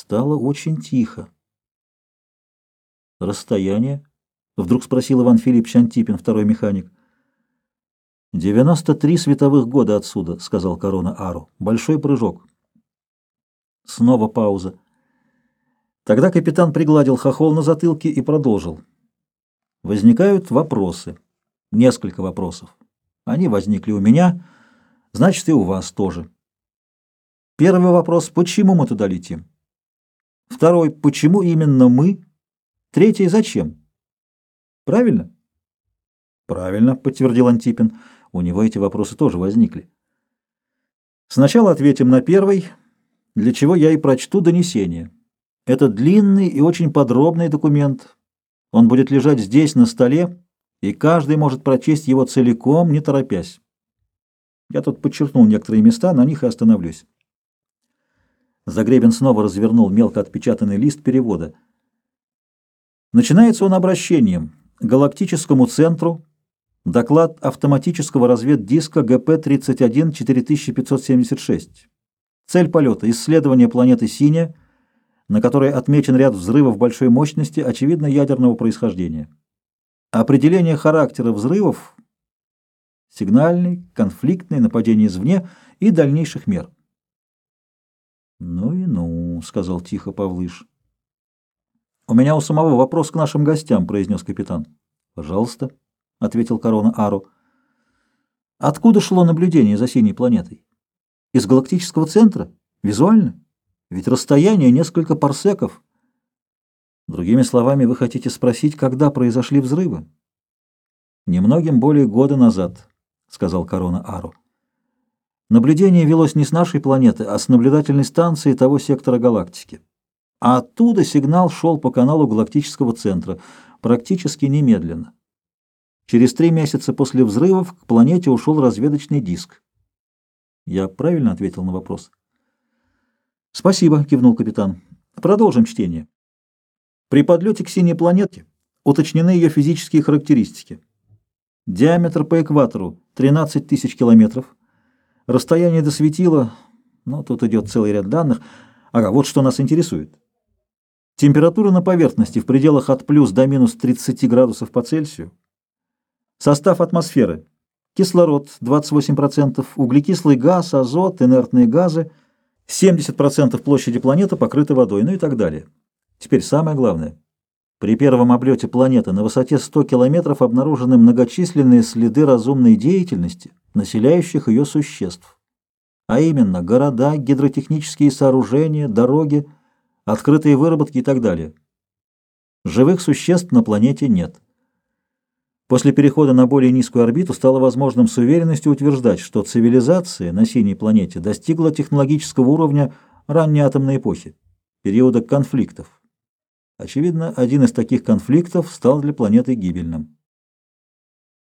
Стало очень тихо. «Расстояние?» — вдруг спросил Иван Филиппович Антипин, второй механик. «Девяносто три световых года отсюда», — сказал Корона Ару. «Большой прыжок». Снова пауза. Тогда капитан пригладил хохол на затылке и продолжил. Возникают вопросы. Несколько вопросов. Они возникли у меня, значит, и у вас тоже. Первый вопрос — почему мы туда летим? Второй — почему именно мы? Третий — зачем? Правильно? Правильно, подтвердил Антипин. У него эти вопросы тоже возникли. Сначала ответим на первый, для чего я и прочту донесение. Это длинный и очень подробный документ. Он будет лежать здесь, на столе, и каждый может прочесть его целиком, не торопясь. Я тут подчеркнул некоторые места, на них и остановлюсь. Загребин снова развернул мелко отпечатанный лист перевода. Начинается он обращением галактическому центру, доклад автоматического разведдиска ГП-31-4576. Цель полета – исследование планеты Синяя, на которой отмечен ряд взрывов большой мощности, очевидно, ядерного происхождения. Определение характера взрывов – сигнальный, конфликтный, нападение извне и дальнейших мер – «Ну и ну», — сказал тихо Павлыш. «У меня у самого вопрос к нашим гостям», — произнес капитан. «Пожалуйста», — ответил корона Ару. «Откуда шло наблюдение за синей планетой? Из галактического центра? Визуально? Ведь расстояние несколько парсеков. Другими словами, вы хотите спросить, когда произошли взрывы?» «Немногим более года назад», — сказал корона Ару. Наблюдение велось не с нашей планеты, а с наблюдательной станции того сектора галактики. А оттуда сигнал шел по каналу галактического центра, практически немедленно. Через три месяца после взрывов к планете ушел разведочный диск. Я правильно ответил на вопрос? Спасибо, кивнул капитан. Продолжим чтение. При подлете к синей планете уточнены ее физические характеристики. Диаметр по экватору 13 тысяч километров. Расстояние до светила, ну, тут идет целый ряд данных. Ага, вот что нас интересует. Температура на поверхности в пределах от плюс до минус 30 градусов по Цельсию. Состав атмосферы. Кислород 28%, углекислый газ, азот, инертные газы. 70% площади планеты покрыты водой, ну и так далее. Теперь самое главное. При первом облете планеты на высоте 100 километров обнаружены многочисленные следы разумной деятельности, населяющих ее существ. А именно города, гидротехнические сооружения, дороги, открытые выработки и так далее. Живых существ на планете нет. После перехода на более низкую орбиту стало возможным с уверенностью утверждать, что цивилизация на синей планете достигла технологического уровня ранней атомной эпохи, периода конфликтов. Очевидно, один из таких конфликтов стал для планеты гибельным.